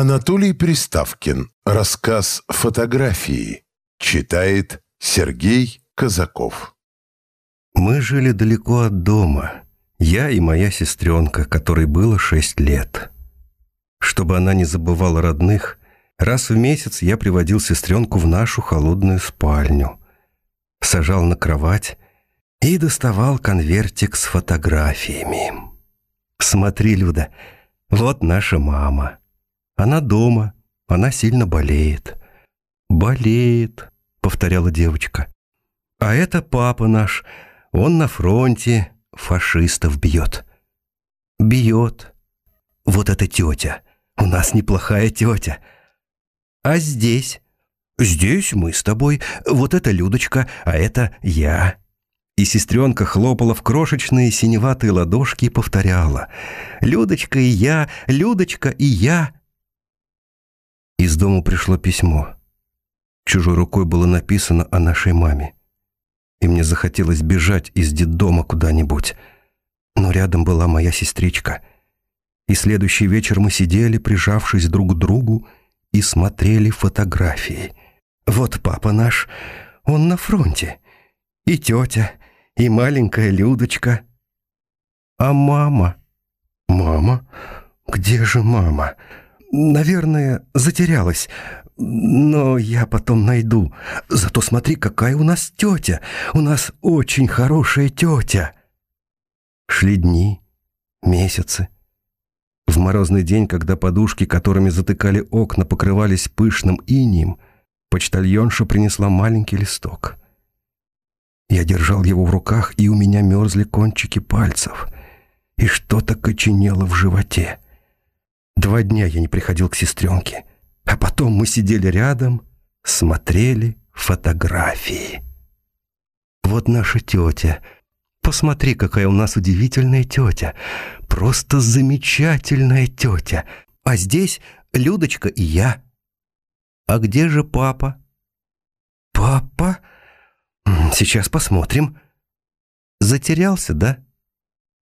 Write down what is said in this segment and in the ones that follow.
Анатолий Приставкин. Рассказ «Фотографии». Читает Сергей Казаков. Мы жили далеко от дома. Я и моя сестренка, которой было шесть лет. Чтобы она не забывала родных, раз в месяц я приводил сестренку в нашу холодную спальню. Сажал на кровать и доставал конвертик с фотографиями. «Смотри, Люда, вот наша мама». Она дома, она сильно болеет. «Болеет», — повторяла девочка. «А это папа наш, он на фронте фашистов бьет». «Бьет. Вот эта тетя, у нас неплохая тетя. А здесь?» «Здесь мы с тобой, вот это Людочка, а это я». И сестренка хлопала в крошечные синеватые ладошки и повторяла «Людочка и я, Людочка и я». Из дома пришло письмо. Чужой рукой было написано о нашей маме. И мне захотелось бежать из детдома куда-нибудь. Но рядом была моя сестричка. И следующий вечер мы сидели, прижавшись друг к другу, и смотрели фотографии. Вот папа наш, он на фронте. И тетя, и маленькая Людочка. А мама? Мама? Где же мама? Наверное, затерялась. Но я потом найду. Зато смотри, какая у нас тетя. У нас очень хорошая тетя. Шли дни, месяцы. В морозный день, когда подушки, которыми затыкали окна, покрывались пышным инием, почтальонша принесла маленький листок. Я держал его в руках, и у меня мерзли кончики пальцев, и что-то коченело в животе. Два дня я не приходил к сестренке. А потом мы сидели рядом, смотрели фотографии. Вот наша тетя. Посмотри, какая у нас удивительная тетя. Просто замечательная тетя. А здесь Людочка и я. А где же папа? Папа? Сейчас посмотрим. Затерялся, да?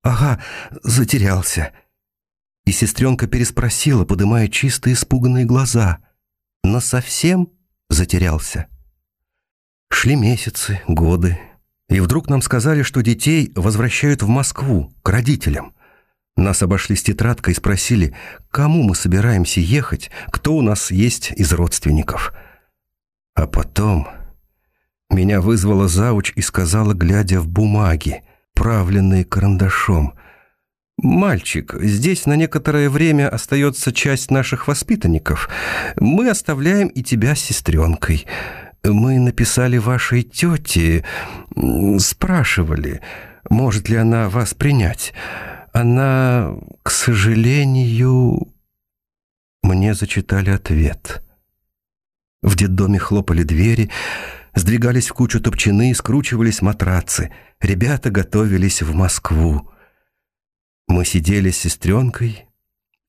Ага, затерялся. И сестренка переспросила, подымая чистые испуганные глаза. Но совсем затерялся. Шли месяцы, годы. И вдруг нам сказали, что детей возвращают в Москву, к родителям. Нас обошли с тетрадкой и спросили, кому мы собираемся ехать, кто у нас есть из родственников. А потом меня вызвала зауч и сказала, глядя в бумаги, правленные карандашом — «Мальчик, здесь на некоторое время остается часть наших воспитанников. Мы оставляем и тебя с сестренкой. Мы написали вашей тете, спрашивали, может ли она вас принять. Она, к сожалению...» Мне зачитали ответ. В детдоме хлопали двери, сдвигались в кучу топчаны, скручивались матрацы. Ребята готовились в Москву. Мы сидели с сестренкой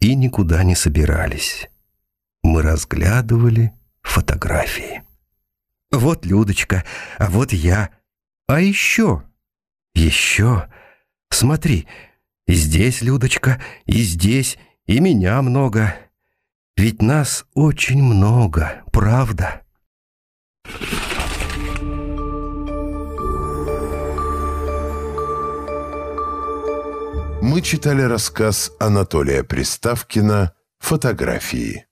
и никуда не собирались. Мы разглядывали фотографии. Вот Людочка, а вот я. А еще, еще, смотри, и здесь Людочка, и здесь, и меня много. Ведь нас очень много, правда? Мы читали рассказ Анатолия Приставкина «Фотографии».